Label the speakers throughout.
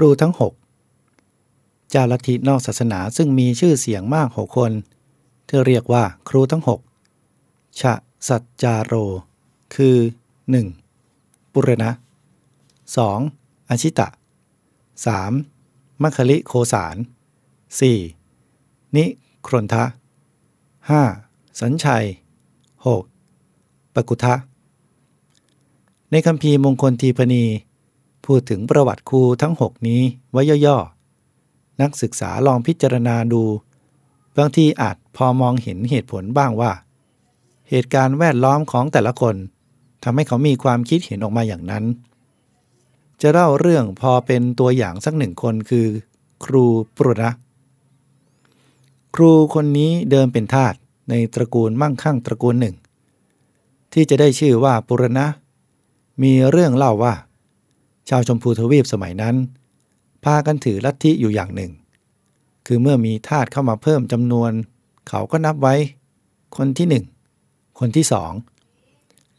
Speaker 1: รูทั้งหกเจ้าลัทธินอกศาสนาซึ่งมีชื่อเสียงมากหกคนที่เรียกว่าครูทั้งหกชะสัจจาโร คือ 1. ปุรณะ 2. อชิตะ 3. มัคคลิโคสาร 4. นิครนทะ 5. สัญชัย 6. ปกุทะ ในคำพีมงคลทีพณี พูดถึงประวัติครูทั้งหกนี้ไว้ย่อๆ นักศึกษาลองพิจารณาดู บางทีอาจพอมองเห็นเหตุผลบ้างว่า เหตุการณ์แวดล้อมของแต่ละคนทำให้เขามีความคิดเห็นออกมาอย่างนั้น จะเล่าเรื่องพอเป็นตัวอย่างสักหนึ่งคนคือ ครูปรุณะครูคนนี้เดิมเป็นทาสในตระกูลมั่งคั่งตระกูลหนึ่ง ที่จะได้ชื่อว่าปุรณะ มีเรื่องเล่าว่า ชาวชมพูทวีปสมัยนั้น พากันถือลัทธิอยู่อย่างหนึ่ง คือเมื่อมีทาสเข้ามาเพิ่มจำนวน เขาก็นับไว้ คนที่หนึ่งคนที่สอง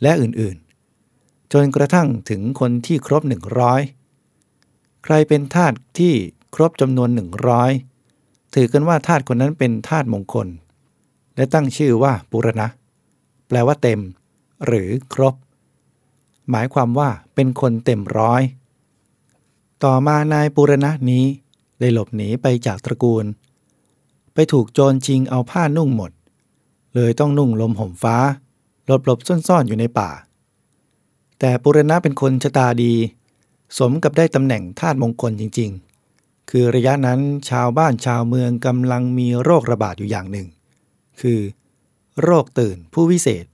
Speaker 1: และอื่นๆ จนกระทั่งถึงคนที่ครบหนึ่งร้อยใครเป็นทาสที่ครบจำนวนหนึ่งร้อยถือกันว่าทาสคนนั้นเป็นทาสมงคล และตั้งชื่อว่าปุรณะ แปลว่าเต็ม หรือครบ หมายความว่าเป็นคนเต็มร้อย ต่อมานายปุรณะนี้ได้หลบหนีไปจากตระกูล ไปถูกโจรชิงเอาผ้านุ่งหมด เลยต้องนุ่งลมห่มฟ้า หลบหลบซ่อนๆอยู่ในป่า แต่ปุรณะเป็นคนชะตาดี สมกับได้ตำแหน่งทาสมงคลจริง ๆ คือระยะนั้นชาวบ้านชาวเมืองกำลังมีโรคระบาดอยู่อย่างหนึ่ง คือ โรคตื่นผู้วิเศษ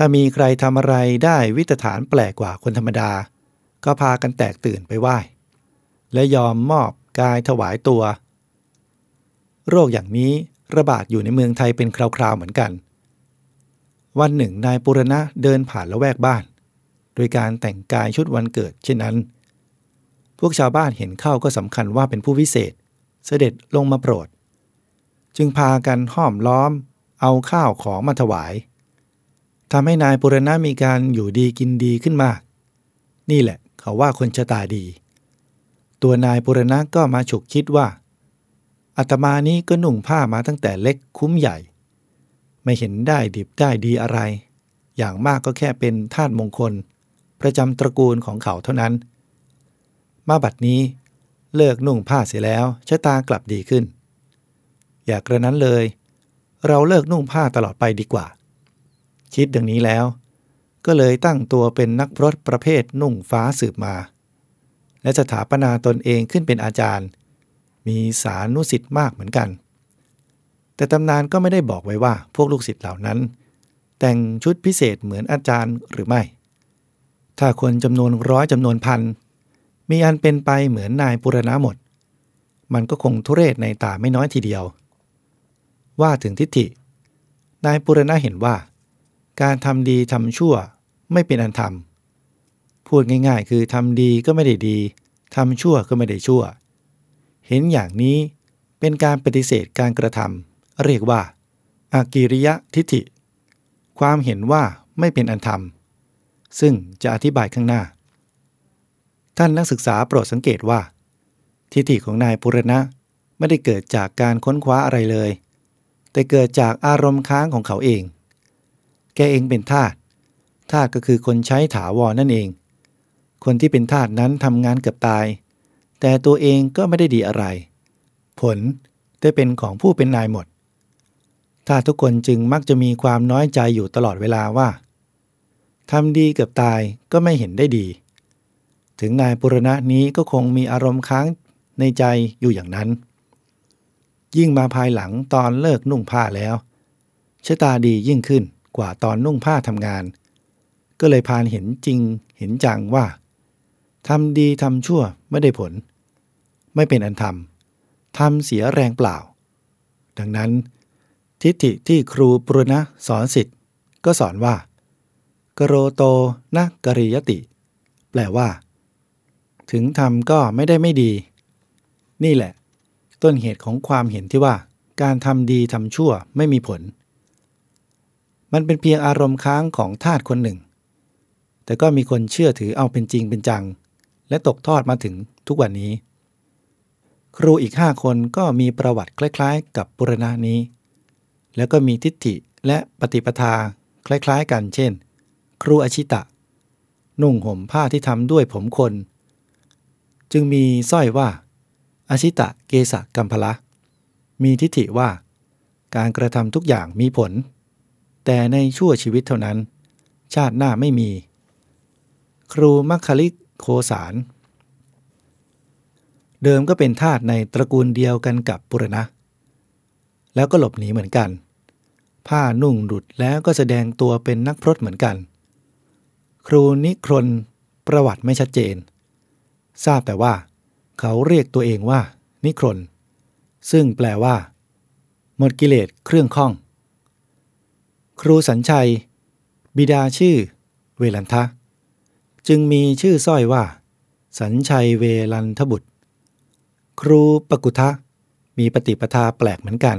Speaker 1: ถ้ามีใครทำอะไรได้วิตฐานแปลกกว่าคนธรรมดา ก็พากันแตกตื่นไปไหว้ และยอมมอบกายถวายตัว โรคอย่างนี้ระบาดอยู่ในเมืองไทยเป็นคราวๆเหมือนกัน วันหนึ่งนายปุรณะเดินผ่านละแวกบ้าน โดยการแต่งกายชุดวันเกิดเช่นนั้น พวกชาวบ้านเห็นเข้าก็สำคัญว่าเป็นผู้วิเศษ เสด็จลงมาโปรด จึงพากันห้อมล้อม เอาข้าวของมาถวาย ทำให้นายปุรณะมีการอยู่ดีกินดีขึ้นมาก นี่แหละเขาว่าคนชะตาดี ตัวนายปุรณะก็มาฉุกคิดว่าอาตมานี้ก็หนุ่งผ้ามาตั้งแต่เล็กคุ้มใหญ่ ไม่เห็นได้ดิบได้ดีอะไร อย่างมากก็แค่เป็นธาตุมงคล ประจำตระกูลของเขาเท่านั้น มาบัดนี้เลิกนุ่งผ้าเสียแล้วชะตากลับดีขึ้น อย่ากระนั้นเลย เราเลิกนุ่งผ้าตลอดไปดีกว่า คิดดังนี้แล้ว ก็เลยตั้งตัวเป็นนักพรตประเภทนุ่งฟ้าสืบมา และสถาปนาตนเองขึ้นเป็นอาจารย์ มีสานุสิทธิ์มากเหมือนกัน แต่ตำนานก็ไม่ได้บอกไว้ว่าพวกลูกศิษย์เหล่านั้น แต่งชุดพิเศษเหมือนอาจารย์หรือไม่ ถ้าคนจำนวนร้อยจำนวนพันมีอันเป็นไปเหมือนนายปุรณะหมด มันก็คงทุเรศในตาไม่น้อยทีเดียว ว่าถึงทิฏฐิ นายปุรณะเห็นว่า การทำดีทำชั่วไม่เป็นอันทำพูดง่ายๆ คือทำดีก็ไม่ได้ดีทำชั่วก็ไม่ได้ชั่ว เห็นอย่างนี้เป็นการปฏิเสธการกระทำเรียกว่าอากิริยะทิฏฐิ ความเห็นว่าไม่เป็นอันธรรม ซึ่งจะอธิบายข้างหน้า ท่านนักศึกษาโปรดสังเกตว่า ทิฏฐิของนายปุรณะไม่ได้เกิดจากการค้นคว้าอะไรเลย แต่เกิดจากอารมณ์ค้างของเขาเอง แกเองเป็นทาสทาสก็คือคนใช้ถาวรนั่นเอง คนที่เป็นทาสนั้นทำงานเกือบตาย แต่ตัวเองก็ไม่ได้ดีอะไร ผลได้เป็นของผู้เป็นนายหมดถ้าทุกคนจึงมักจะมีความน้อยใจอยู่ตลอดเวลาว่าทำดีเกือบตายก็ไม่เห็นได้ดี ถึงนายปุรณะนี้ก็คงมีอารมณ์ค้างในใจอยู่อย่างนั้น ยิ่งมาภายหลังตอนเลิกนุ่งผ้าแล้วชะตาดียิ่งขึ้น กว่าตอนนุ่งผ้าทำงาน ก็เลยพานเห็นจริงเห็นจังว่าทำดีทำชั่วไม่ได้ผล ไม่เป็นอันทำทำเสียแรงเปล่า ดังนั้น ทิฏฐิที่ครูปุรณะสอนสิทธิ์ก็สอนว่า กโรโตนะกริยติ แปลว่า ถึงทำก็ไม่ได้ไม่ดี นี่แหละ ต้นเหตุของความเห็นที่ว่า การทำดีทำชั่วไม่มีผล มันเป็นเพียงอารมณ์ค้างของทาสคนหนึ่ง แต่ก็มีคนเชื่อถือเอาเป็นจริงเป็นจัง และตกทอดมาถึงทุกวันนี้ ครูอีกห้าคนก็มีประวัติคล้าย ๆ กับปุรณะนี้ แล้วก็มีทิฏฐิและปฏิปทาคล้ายๆกัน เช่น ครูอชิตะ นุ่งห่มผ้าที่ทำด้วยผมคน จึงมีสร้อยว่าอชิตะเกสะกัมพละ มีทิฏฐิว่า การกระทำทุกอย่างมีผล แต่ในชั่วชีวิตเท่านั้น ชาติหน้าไม่มี ครูมัคคลิกโคสาร เดิมก็เป็นทาสในตระกูลเดียวกันกับปุรณะ แล้วก็หลบหนีเหมือนกัน ผ้านุ่งหลุดแล้วก็แสดงตัวเป็นนักพรตเหมือนกัน ครูนิครนประวัติไม่ชัดเจน ทราบแต่ว่า เขาเรียกตัวเองว่า นิครนซึ่งแปลว่า หมดกิเลสเครื่องข้อง ครูสัญชัย บิดาชื่อ เวลันทะ จึงมีชื่อสร้อยว่า สัญชัยเวลันทบุตร ครูปกุทะมีปฏิปทาแปลกเหมือนกัน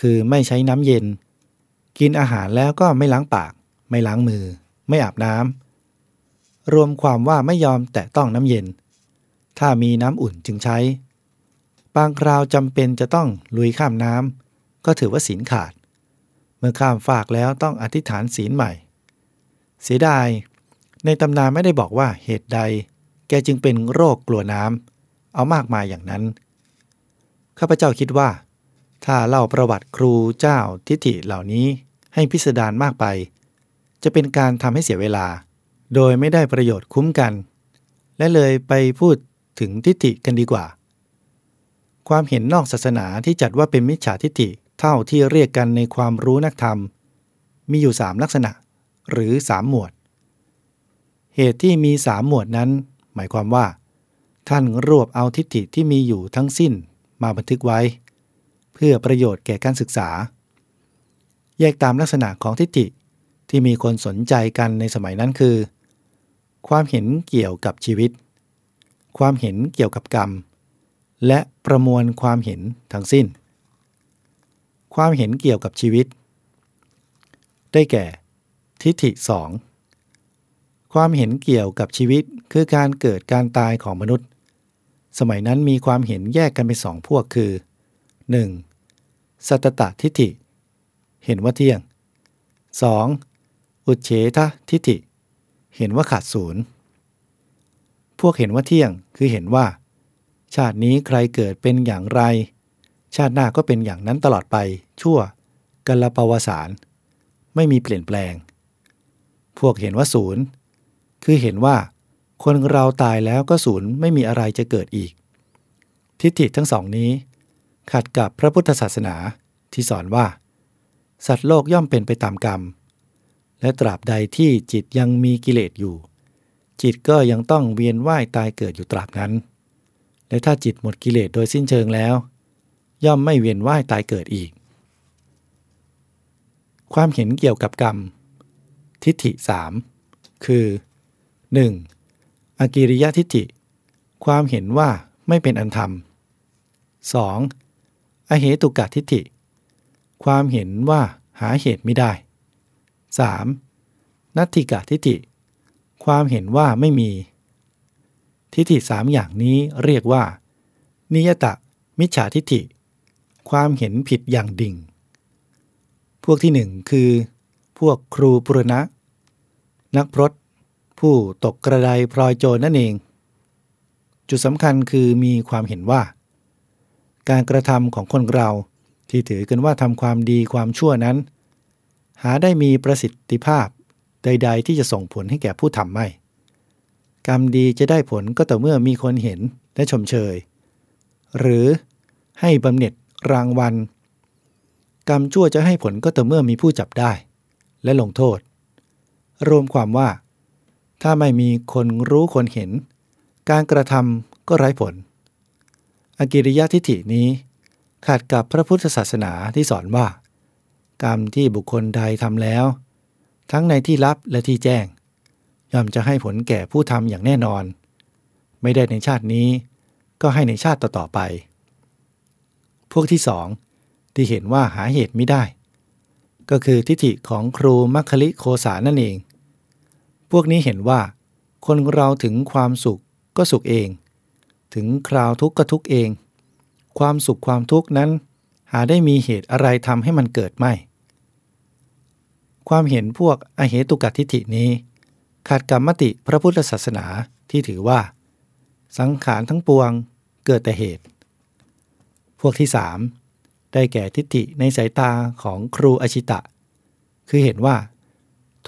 Speaker 1: คือไม่ใช้น้ำเย็น กินอาหารแล้วก็ไม่ล้างปาก ไม่ล้างมือ ไม่อาบน้ำรวมความว่าไม่ยอมแตะต้องน้ำเย็น ถ้ามีน้ำอุ่นจึงใช้ บางคราวจำเป็นจะต้องลุยข้ามน้ำก็ถือว่าศีลขาด เมื่อข้ามฝากแล้วต้องอธิษฐานศีลใหม่ เสียดาย ในตำนานไม่ได้บอกว่าเหตุใด แกจึงเป็นโรคกลัวน้ำเอามากมายอย่างนั้น ข้าพเจ้าคิดว่า ถ้าเล่าประวัติครูเจ้าทิฏฐิเหล่านี้ให้พิสดารมากไป จะเป็นการทำให้เสียเวลา โดยไม่ได้ประโยชน์คุ้มกัน และเลยไปพูดถึงทิฏฐิกันดีกว่า ความเห็นนอกศาสนาที่จัดว่าเป็นมิจฉาทิฏฐิ เท่าที่เรียกกันในความรู้นักธรรม มีอยู่สามลักษณะ หรือสามหมวด เหตุที่มีสามหมวดนั้น หมายความว่า ท่านรวบเอาทิฏฐิที่มีอยู่ทั้งสิ้นมาบันทึกไว้ เพื่อประโยชน์แก่การศึกษา แยกตามลักษณะของทิฏฐิที่มีคนสนใจกันในสมัยนั้นคือ ความเห็นเกี่ยวกับชีวิต ความเห็นเกี่ยวกับกรรม และประมวลความเห็นทั้งสิ้น ความเห็นเกี่ยวกับชีวิต ได้แก่ ทิฏฐิสองความเห็นเกี่ยวกับชีวิตคือการเกิดการตายของมนุษย์ สมัยนั้นมีความเห็นแยกกันเป็นสองพวกคือ 1. สัตตทิฏฐิ เห็นว่าเที่ยง 2. อุเฉททิฏฐิ เห็นว่าขาดศูนย์พวกเห็นว่าเที่ยงคือเห็นว่า ชาตินี้ใครเกิดเป็นอย่างไร ชาติหน้าก็เป็นอย่างนั้นตลอดไปชั่วกัลปวสาร ไม่มีเปลี่ยนแปลง พวกเห็นว่าศูนย์ คือเห็นว่า คนเราตายแล้วก็ศูนย์ไม่มีอะไรจะเกิดอีก ทิฏฐิทั้งสองนี้ ขัดกับพระพุทธศาสนาที่สอนว่า สัตว์โลกย่อมเป็นไปตามกรรม และตราบใดที่จิตยังมีกิเลสอยู่ จิตก็ยังต้องเวียนว่ายตายเกิดอยู่ตราบนั้น และถ้าจิตหมดกิเลสโดยสิ้นเชิงแล้ว ย่อมไม่เวียนว่ายตายเกิดอีก ความเห็นเกี่ยวกับกรรม ทิฏฐิสามคือ 1. อกิริยทิฏฐิ ความเห็นว่าไม่เป็นอันธรรม 2. อเหตุกะทิฏฐิ ความเห็นว่าหาเหตุไม่ได้ 3. นัตถิกะทิฏฐิ ความเห็นว่าไม่มี ทิฏฐิสามอย่างนี้เรียกว่า นิยตะมิจฉาทิฏฐิ ความเห็นผิดอย่างดิ่ง พวกที่หนึ่งคือ พวกครูปุรณะ นักพรตผู้ตกกระไดพลอยโจรนั่นเอง จุดสำคัญคือมีความเห็นว่า การกระทำของคนเราที่ถือกันว่าทำความดีความชั่วนั้น หาได้มีประสิทธิภาพใด ๆ ที่จะส่งผลให้แก่ผู้ทำไม่ กรรมดีจะได้ผลก็ต่อเมื่อมีคนเห็นและชมเชย หรือให้บำเหน็จ รางวัล กรรมชั่วจะให้ผลก็ต่อเมื่อมีผู้จับได้ และลงโทษ รวมความว่า ถ้าไม่มีคนรู้คนเห็น การกระทำก็ไร้ผล อกิริยะทิฏฐินี้ ขัดกับพระพุทธศาสนาที่สอนว่า กรรมที่บุคคลใดทำแล้ว ทั้งในที่ลับและที่แจ้ง ย่อมจะให้ผลแก่ผู้ทำอย่างแน่นอน ไม่ได้ในชาตินี้ก็ให้ในชาติต่อๆไป พวกที่สองที่เห็นว่าหาเหตุไม่ได้ ก็คือทิฏฐิของครูมัคคลิโคสานั่นเอง พวกนี้เห็นว่า คนเราถึงความสุขก็สุขเอง ถึงคราวทุกข์ก็ทุกข์เอง ความสุขความทุกข์นั้น หาได้มีเหตุอะไรทำให้มันเกิดไม่ ความเห็นพวกอเหตุกทิฏฐินี้ขัดกับมติพระพุทธศาสนาที่ถือว่า สังขารทั้งปวงเกิดแต่เหตุ พวกที่สามได้แก่ทิฏฐิในสายตาของครูอชิตะ คือเห็นว่า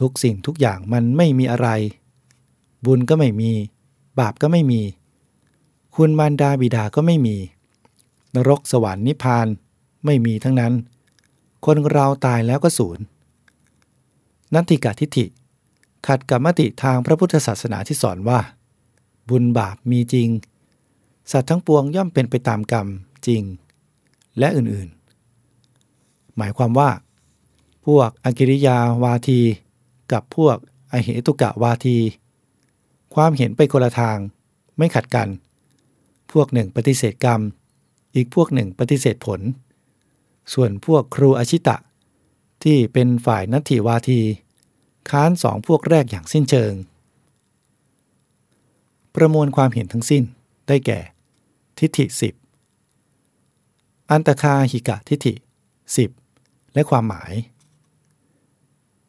Speaker 1: ทุกสิ่งทุกอย่างมันไม่มีอะไร บุญก็ไม่มี บาปก็ไม่มี คุณมารดาบิดาก็ไม่มี นรกสวรรค์นิพพานไม่มีทั้งนั้น คนเราตายแล้วก็สูญนัตติกาทิฏฐิ ขัดกับมติทางพระพุทธศาสนาที่สอนว่า บุญบาปมีจริง สัตว์ทั้งปวงย่อมเป็นไปตามกรรม จริง และอื่นๆ หมายความว่า พวกอกิริยาวาที กับพวกอเหตุกะวาที ความเห็นไปคนละทางไม่ขัดกัน พวกหนึ่งปฏิเสธกรรม อีกพวกหนึ่งปฏิเสธผล ส่วนพวกครูอชิตะ ที่เป็นฝ่ายนัตถิวาที ค้านสองพวกแรกอย่างสิ้นเชิง ประมวลความเห็นทั้งสิ้นได้แก่ ทิฏฐิสิบ อันตคาหิกะทิฏฐิ 10 และความหมาย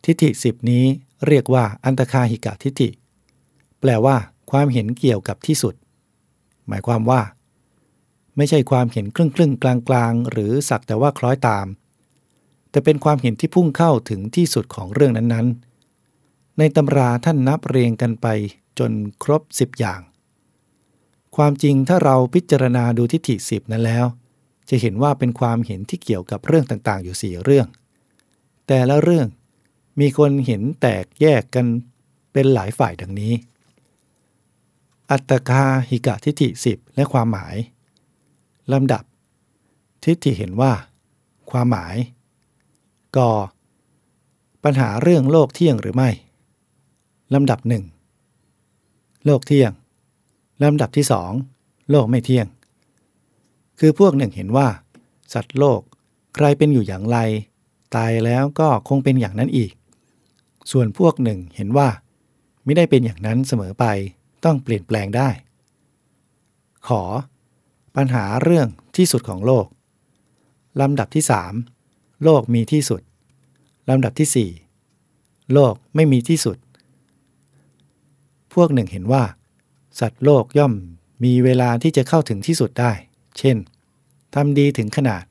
Speaker 1: ทิฏฐิ10นี้เรียกว่าอันตคาหิกะทิฏฐิ แปลว่า ความเห็นเกี่ยวกับที่สุด หมายความว่า ไม่ใช่ความเห็นครึ่งครึ่งกลางกลางหรือสักแต่ว่าคล้อยตาม แต่เป็นความเห็นที่พุ่งเข้าถึงที่สุดของเรื่องนั้นๆ ในตำราท่านนับเรียงกันไปจนครบ10อย่าง ความจริงถ้าเราพิจารณาดูทิฏฐิ10นั้นแล้ว จะเห็นว่าเป็นความเห็นที่เกี่ยวกับเรื่องต่างๆ อยู่สี่เรื่อง แต่ละเรื่องมีคนเห็นแตกแยกกันเป็นหลายฝ่ายดังนี้ อัตตกาหิกะทิฏฐิสิบและความหมาย ลำดับ ทิฏฐิเห็นว่า ความหมายกปัญหาเรื่องโลกเที่ยงหรือไม่ ลำดับหนึ่งโลกเที่ยง ลำดับที่สองโลกไม่เที่ยง คือพวกหนึ่งเห็นว่า สัตว์โลกใครเป็นอยู่อย่างไร ตายแล้วก็คงเป็นอย่างนั้นอีก ส่วนพวกหนึ่งเห็นว่า ไม่ได้เป็นอย่างนั้นเสมอไปต้องเปลี่ยนแปลงได้ ขอ ปัญหาเรื่องที่สุดของโลก ลำดับที่สามโลกมีที่สุด ลำดับที่สี่โลกไม่มีที่สุด พวกหนึ่งเห็นว่า สัตว์โลกย่อมมีเวลาที่จะเข้าถึงที่สุดได้ เช่นทำดีถึงขนาด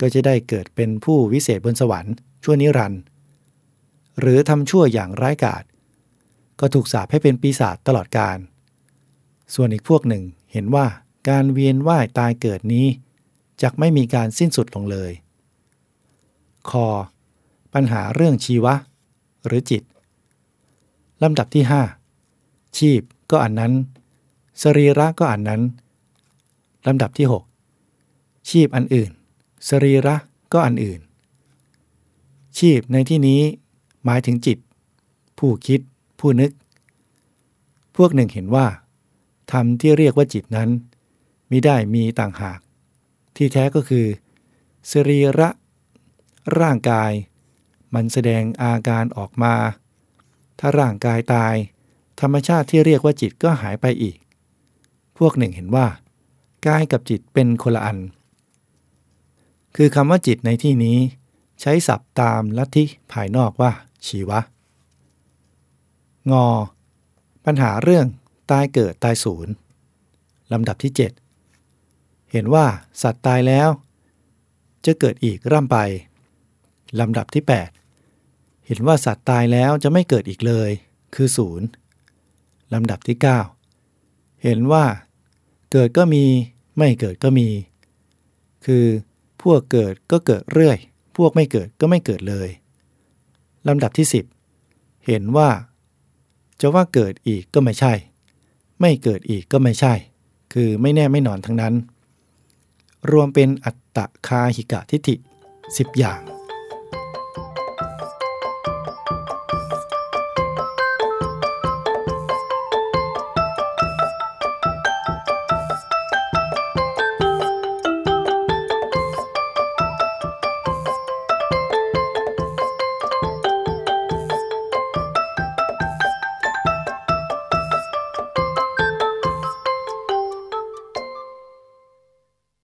Speaker 1: ก็จะได้เกิดเป็นผู้วิเศษบนสวรรค์ชั่วนิรันดร์หรือทำชั่วอย่างร้ายกาจก็ถูกสาปให้เป็นปีศาจตลอดกาลส่วนอีกพวกหนึ่งเห็นว่าการเวียนว่ายตายเกิดนี้จะไม่มีการสิ้นสุดลงเลย คอ ปัญหาเรื่องชีวะ หรือจิต ลำดับที่ 5 ชีพก็อันนั้น สรีระก็อันนั้น ลำดับที่ 6 ชีพอันอื่น สรีระก็อันอื่น ชีพในที่นี้หมายถึงจิต ผู้คิด ผู้นึก พวกหนึ่งเห็นว่าธรรมที่เรียกว่าจิตนั้นมิได้มีต่างหาก ที่แท้ก็คือ สรีระ ร่างกาย มันแสดงอาการออกมา ถ้าร่างกายตาย ธรรมชาติที่เรียกว่าจิตก็หายไปอีก พวกหนึ่งเห็นว่า กายกับจิตเป็นคนละอัน คือคำว่าจิตในที่นี้ ใช้ศัพท์ตามลัทธิภายนอกว่า ชีวะ งอ ปัญหาเรื่องตายเกิดตายสูญลำดับที่ 7 เห็นว่าสัตว์ตายแล้ว จะเกิดอีกร่ำไป ลำดับที่ 8 เห็นว่าสัตว์ตายแล้วจะไม่เกิดอีกเลย คือศูนย์ลำดับที่ 9 เห็นว่า เกิดก็มีไม่เกิดก็มี คือพวกเกิดก็เกิดเรื่อย พวกไม่เกิดก็ไม่เกิดเลยลำดับที่ 10 เห็นว่า จะว่าเกิดอีกก็ไม่ใช่ ไม่เกิดอีกก็ไม่ใช่ คือไม่แน่ไม่นอนทั้งนั้น รวมเป็นอัตตะคาหิกะทิฏฐิ10 อย่าง